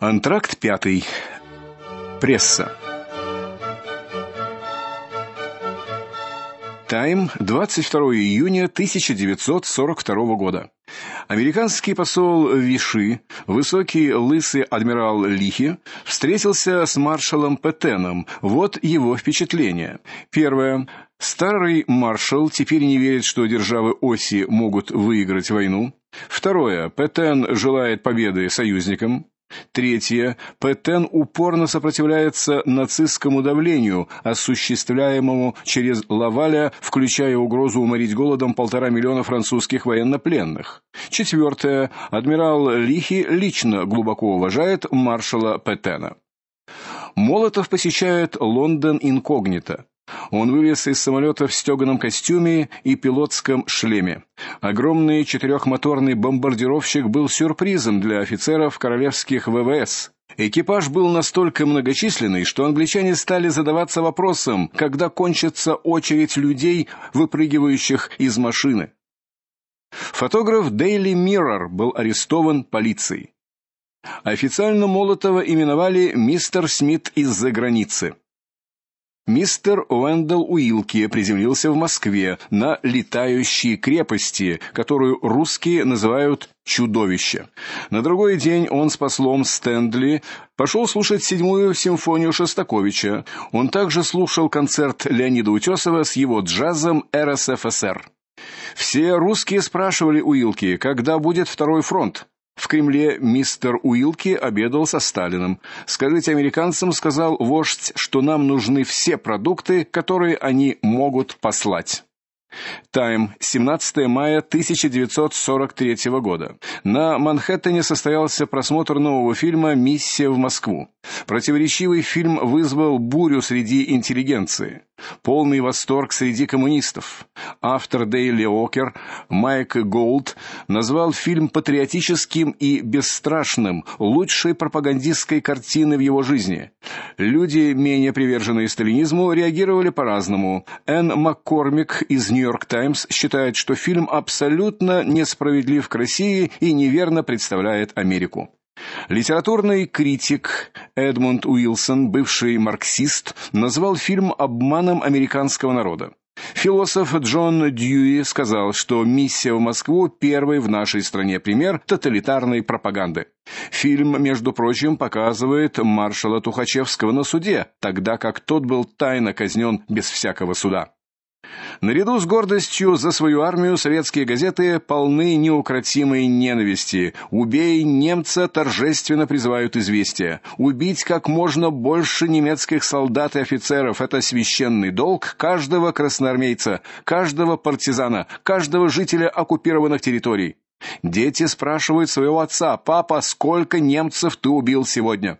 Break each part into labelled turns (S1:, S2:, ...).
S1: Антракт пятый. Пресса. Тайм, 22 июня 1942 года. Американский посол Виши, высокий лысый адмирал Лихи, встретился с маршалом Петеном. Вот его впечатление. Первое. Старый маршал теперь не верит, что державы оси могут выиграть войну. Второе. Петен желает победы союзникам. Третье. Петен упорно сопротивляется нацистскому давлению, осуществляемому через Лаваля, включая угрозу уморить голодом полтора миллиона французских военнопленных. Четвертое. Адмирал Лихи лично глубоко уважает маршала Петена. Молотов посещает Лондон инкогнито. Он вылез из самолета в стеганом костюме и пилотском шлеме. Огромный четырехмоторный бомбардировщик был сюрпризом для офицеров королевских ВВС. Экипаж был настолько многочисленный, что англичане стали задаваться вопросом, когда кончится очередь людей, выпрыгивающих из машины. Фотограф Daily Mirror был арестован полицией. Официально Молотова именовали мистер Смит из-за границы. Мистер Уэндell Уилки приземлился в Москве на летающей крепости, которую русские называют чудовище. На другой день он с послом Стендли пошел слушать седьмую симфонию Шостаковича. Он также слушал концерт Леонида Утесова с его джазом РСФСР. Все русские спрашивали Уилки, когда будет второй фронт. В Кремле мистер Уилки обедал со Сталиным. Скажите американцам, сказал вождь, что нам нужны все продукты, которые они могут послать. Тайм, 17 мая 1943 года. На Манхэттене состоялся просмотр нового фильма Миссия в Москву. Противоречивый фильм вызвал бурю среди интеллигенции, полный восторг среди коммунистов. Автор Дейли Окер Майк Голд назвал фильм патриотическим и бесстрашным, лучшей пропагандистской картиной в его жизни. Люди, менее приверженные сталинизму, реагировали по-разному. Энн Маккормик из Нью-Йорк Таймс считает, что фильм абсолютно несправедлив к России и неверно представляет Америку. Литературный критик Эдмунд Уилсон, бывший марксист, назвал фильм обманом американского народа. Философ Джон Дьюи сказал, что миссия в Москву первый в нашей стране пример тоталитарной пропаганды. Фильм, между прочим, показывает маршала Тухачевского на суде, тогда как тот был тайно казнен без всякого суда. Наряду с гордостью за свою армию советские газеты полны неукротимой ненависти. Убей немца торжественно призывают известия. Убить как можно больше немецких солдат и офицеров это священный долг каждого красноармейца, каждого партизана, каждого жителя оккупированных территорий. Дети спрашивают своего отца: "Папа, сколько немцев ты убил сегодня?"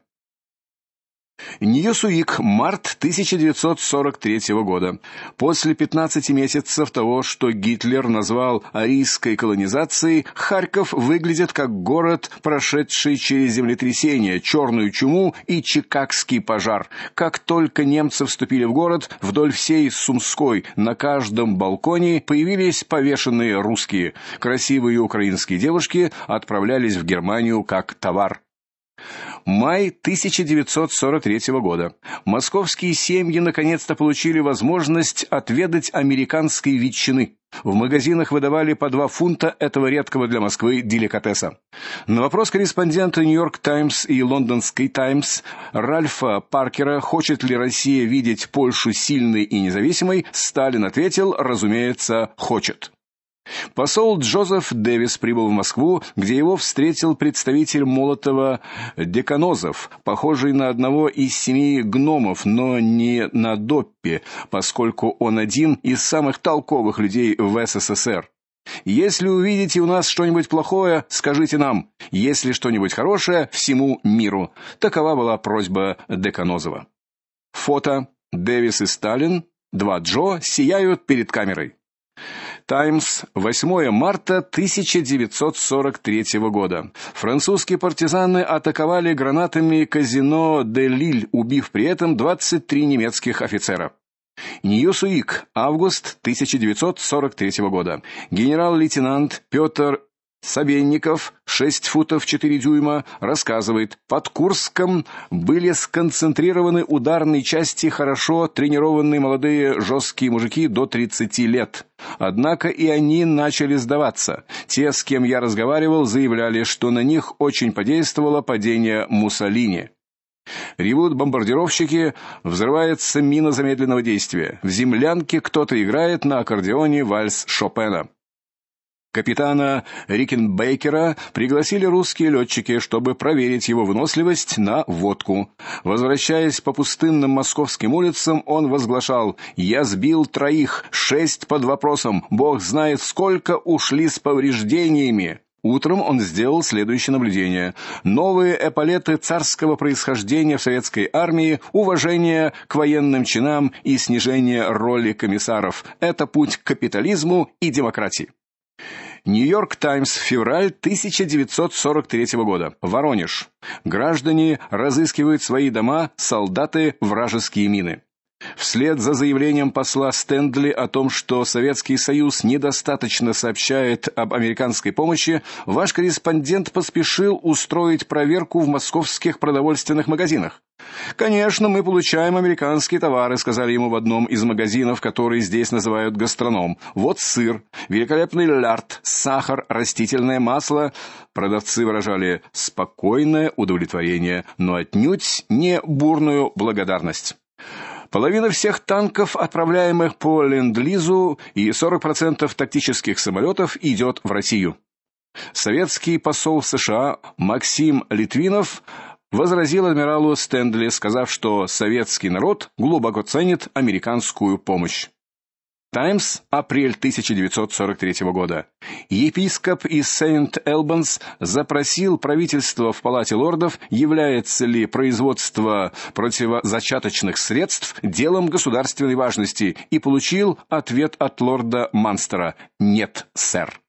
S1: Ньюсуик, март 1943 года. После 15 месяцев того, что Гитлер назвал арийской колонизацией, Харьков выглядит как город, прошедший через землетрясение, черную чуму и чикагский пожар. Как только немцы вступили в город, вдоль всей Сумской на каждом балконе появились повешенные русские. Красивые украинские девушки отправлялись в Германию как товар. Май 1943 года. Московские семьи наконец-то получили возможность отведать американской ветчины. В магазинах выдавали по два фунта этого редкого для Москвы деликатеса. На вопрос корреспондента Нью-Йорк Таймс и Лондонской Таймс Ральфа Паркера, хочет ли Россия видеть Польшу сильной и независимой, Сталин ответил: "Разумеется, хочет". Посол Джозеф Дэвис прибыл в Москву, где его встретил представитель Молотова Деканозов, похожий на одного из семи гномов, но не на Доппи, поскольку он один из самых толковых людей в СССР. Если увидите у нас что-нибудь плохое, скажите нам. Если что-нибудь хорошее, всему миру. Такова была просьба Деканозова. Фото Дэвис и Сталин, два Джо сияют перед камерой. Таймс, 8 марта 1943 года. Французские партизаны атаковали гранатами казино де Лиль, убив при этом 23 немецких офицера. Ньюсуик, август 1943 года. Генерал-лейтенант Петр Собенников, 6 футов 4 дюйма, рассказывает: "Под Курском были сконцентрированы ударные части хорошо тренированные молодые жесткие мужики до 30 лет. Однако и они начали сдаваться. Те, с кем я разговаривал, заявляли, что на них очень подействовало падение Муссолини. Ревут бомбардировщики, взрывается мина замедленного действия. В землянке кто-то играет на аккордеоне вальс Шопена. Капитана Рикенбейкера пригласили русские летчики, чтобы проверить его выносливость на водку. Возвращаясь по пустынным московским улицам, он возглашал: "Я сбил троих, шесть под вопросом. Бог знает, сколько ушли с повреждениями". Утром он сделал следующее наблюдение: новые эполеты царского происхождения в советской армии, уважение к военным чинам и снижение роли комиссаров это путь к капитализму и демократии. Нью-Йорк Таймс, февраль 1943 года. Воронеж. Граждане разыскивают свои дома, солдаты вражеские мины. Вслед за заявлением посла Стендли о том, что Советский Союз недостаточно сообщает об американской помощи, ваш корреспондент поспешил устроить проверку в московских продовольственных магазинах. Конечно, мы получаем американские товары, сказали ему в одном из магазинов, который здесь называют гастроном. Вот сыр, великолепный лярд, сахар, растительное масло. Продавцы выражали спокойное удовлетворение, но отнюдь не бурную благодарность. Половина всех танков, отправляемых по Ленд-Лизу, и 40% тактических самолетов идет в Россию. Советский посол в США Максим Литвинов возразил адмиралу Стендли, сказав, что советский народ глубоко ценит американскую помощь. Таймс, апрель 1943 года. Епископ из Сент-Элбанс запросил правительство в Палате лордов, является ли производство противозачаточных средств делом государственной важности, и получил ответ от лорда Манстера: "Нет, сэр".